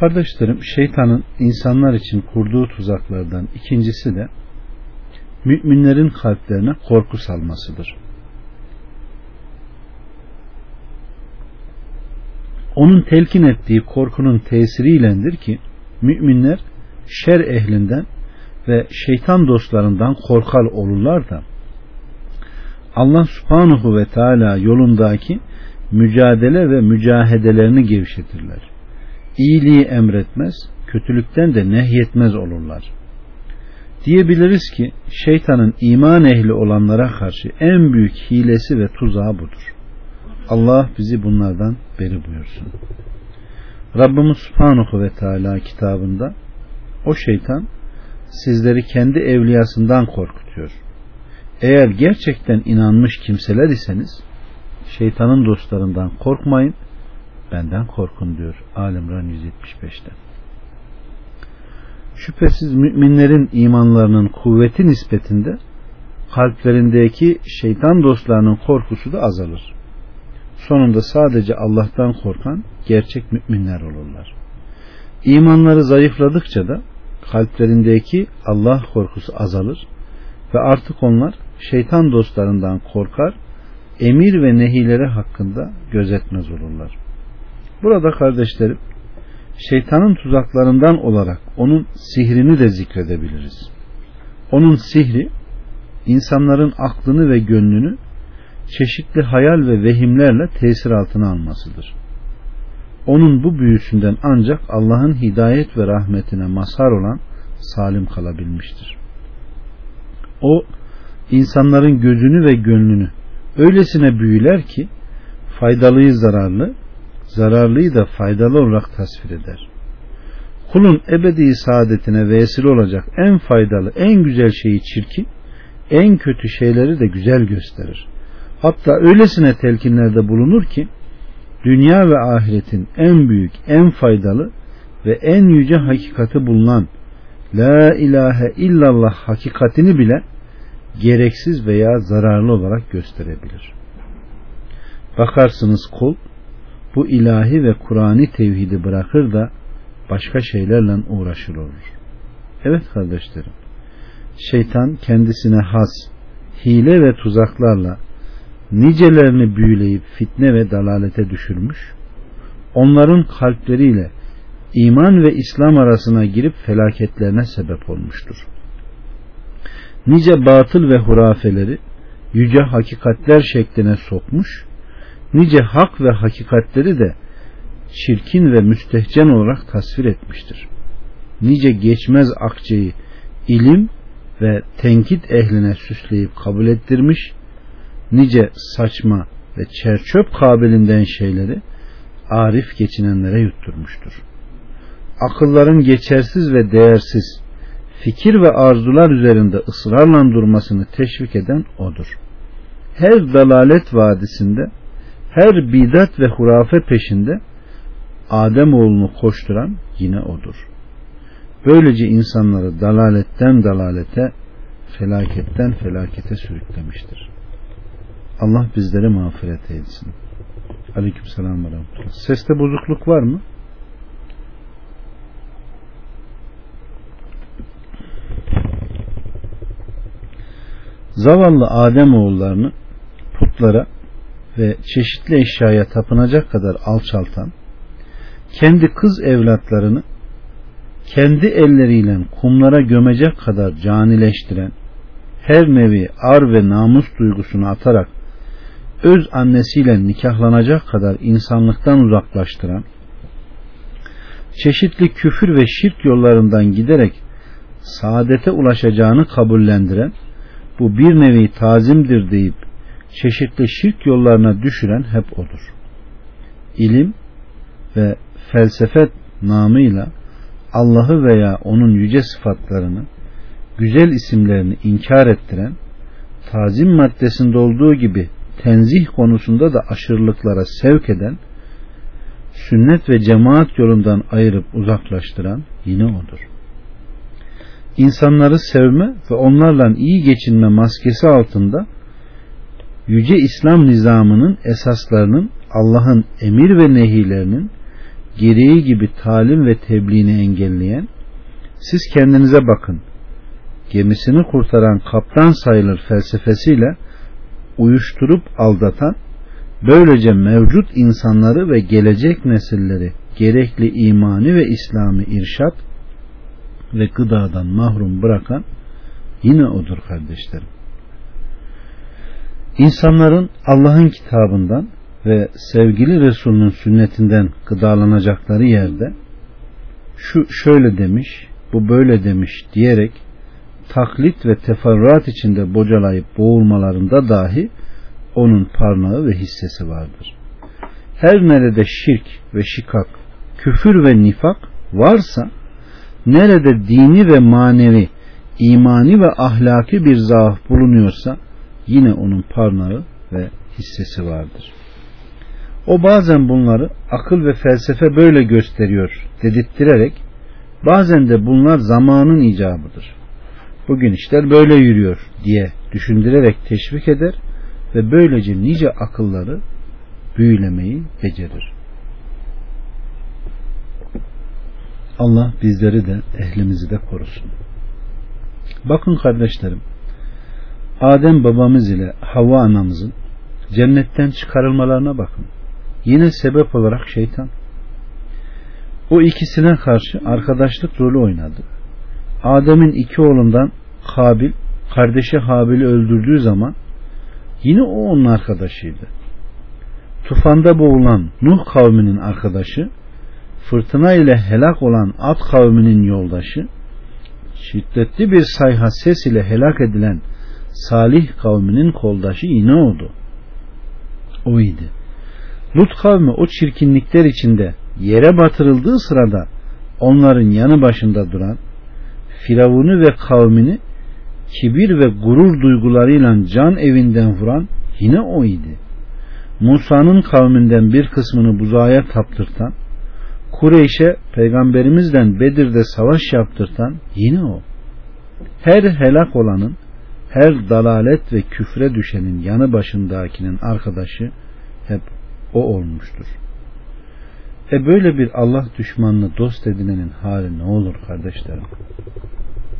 Kardeşlerim şeytanın insanlar için kurduğu tuzaklardan ikincisi de müminlerin kalplerine korku salmasıdır. Onun telkin ettiği korkunun tesiriylendir ki müminler şer ehlinden ve şeytan dostlarından korkal olurlar da Allah subhanahu ve teala yolundaki mücadele ve mücahedelerini gevşetirler. İyiliği emretmez, kötülükten de nehyetmez olurlar. Diyebiliriz ki şeytanın iman ehli olanlara karşı en büyük hilesi ve tuzağı budur. Allah bizi bunlardan beri buyursun. Rabbimiz Subhanahu ve Teala kitabında o şeytan sizleri kendi evliyasından korkutuyor. Eğer gerçekten inanmış kimseler iseniz şeytanın dostlarından korkmayın benden korkun diyor Alimran 175'te. Şüphesiz müminlerin imanlarının kuvveti nispetinde kalplerindeki şeytan dostlarının korkusu da azalır. Sonunda sadece Allah'tan korkan gerçek müminler olurlar. İmanları zayıfladıkça da kalplerindeki Allah korkusu azalır ve artık onlar şeytan dostlarından korkar, emir ve nehileri hakkında gözetmez olurlar. Burada kardeşlerim, şeytanın tuzaklarından olarak onun sihrini de zikredebiliriz. Onun sihri, insanların aklını ve gönlünü çeşitli hayal ve vehimlerle tesir altına almasıdır. Onun bu büyüsünden ancak Allah'ın hidayet ve rahmetine mazhar olan salim kalabilmiştir. O insanların gözünü ve gönlünü öylesine büyüler ki faydalıyı zararlı, zararlıyı da faydalı olarak tasvir eder. Kulun ebedi saadetine vesile olacak en faydalı, en güzel şeyi çirkin, en kötü şeyleri de güzel gösterir. Hatta öylesine telkinlerde bulunur ki dünya ve ahiretin en büyük, en faydalı ve en yüce hakikati bulunan La ilahe illallah hakikatini bile gereksiz veya zararlı olarak gösterebilir. Bakarsınız kul bu ilahi ve Kur'an'i tevhidi bırakır da başka şeylerle uğraşır olur. Evet kardeşlerim, şeytan kendisine has, hile ve tuzaklarla nicelerini büyüleyip fitne ve dalalete düşürmüş, onların kalpleriyle iman ve İslam arasına girip felaketlerine sebep olmuştur. Nice batıl ve hurafeleri yüce hakikatler şekline sokmuş, nice hak ve hakikatleri de çirkin ve müstehcen olarak tasvir etmiştir. Nice geçmez akçeyi ilim ve tenkit ehline süsleyip kabul ettirmiş, nice saçma ve çerçöp kabilinden şeyleri arif geçinenlere yutturmuştur. Akılların geçersiz ve değersiz fikir ve arzular üzerinde ısrarla durmasını teşvik eden odur. Her dalalet vadisinde, her bidat ve hurafe peşinde Adem oğlunu koşturan yine odur. Böylece insanları dalaletten dalalete, felaketten felakete sürüklemiştir. Allah bizleri mağfiret etsin. Aleyküm selam ve rahmetullah. Seste bozukluk var mı? Zavallı Adem oğullarını putlara ve çeşitli eşyaya tapınacak kadar alçaltan, kendi kız evlatlarını kendi elleriyle kumlara gömecek kadar canileştiren, her nevi ar ve namus duygusunu atarak öz annesiyle nikahlanacak kadar insanlıktan uzaklaştıran, çeşitli küfür ve şirk yollarından giderek saadete ulaşacağını kabullendiren, bu bir nevi tazimdir deyip çeşitli şirk yollarına düşüren hep odur. İlim ve felsefe namıyla Allah'ı veya onun yüce sıfatlarını, güzel isimlerini inkar ettiren, tazim maddesinde olduğu gibi tenzih konusunda da aşırılıklara sevk eden, sünnet ve cemaat yolundan ayırıp uzaklaştıran yine odur. İnsanları sevme ve onlarla iyi geçinme maskesi altında yüce İslam nizamının esaslarının Allah'ın emir ve nehilerinin gereği gibi talim ve tebliğini engelleyen, siz kendinize bakın, gemisini kurtaran kaptan sayılır felsefesiyle uyuşturup aldatan, böylece mevcut insanları ve gelecek nesilleri gerekli imani ve İslami irşat ve gıdadan mahrum bırakan yine odur kardeşlerim. İnsanların Allah'ın kitabından ve sevgili Resulünün sünnetinden gıdalanacakları yerde şu şöyle demiş, bu böyle demiş diyerek taklit ve teferruat içinde bocalayıp boğulmalarında dahi onun parmağı ve hissesi vardır. Her nerede şirk ve şikak, küfür ve nifak varsa, nerede dini ve manevi, imani ve ahlaki bir zaaf bulunuyorsa yine onun parmağı ve hissesi vardır. O bazen bunları akıl ve felsefe böyle gösteriyor dedirttirerek bazen de bunlar zamanın icabıdır. Bugün işler böyle yürüyor diye düşündürerek teşvik eder ve böylece nice akılları büyülemeyi becerir. Allah bizleri de ehlimizi de korusun. Bakın kardeşlerim, Adem babamız ile Havva anamızın cennetten çıkarılmalarına bakın. Yine sebep olarak şeytan. O ikisine karşı arkadaşlık rolü oynadı. Adem'in iki oğlundan Kabil, kardeşi Habil'i öldürdüğü zaman yine o onun arkadaşıydı. Tufanda boğulan Nuh kavminin arkadaşı, fırtına ile helak olan Ad kavminin yoldaşı, şiddetli bir sayha ses ile helak edilen Salih kavminin koldaşı yine oldu. O idi. Lut kavmi o çirkinlikler içinde yere batırıldığı sırada onların yanı başında duran Firavun'u ve kavmini kibir ve gurur duygularıyla can evinden vuran yine o idi. Musa'nın kavminden bir kısmını buzağıya taptırtan, Kureyş'e peygamberimizden Bedir'de savaş yaptırtan yine o. Her helak olanın, her dalalet ve küfre düşenin yanı başındakinin arkadaşı hep o olmuştur. E böyle bir Allah düşmanını dost edinenin hali ne olur kardeşlerim?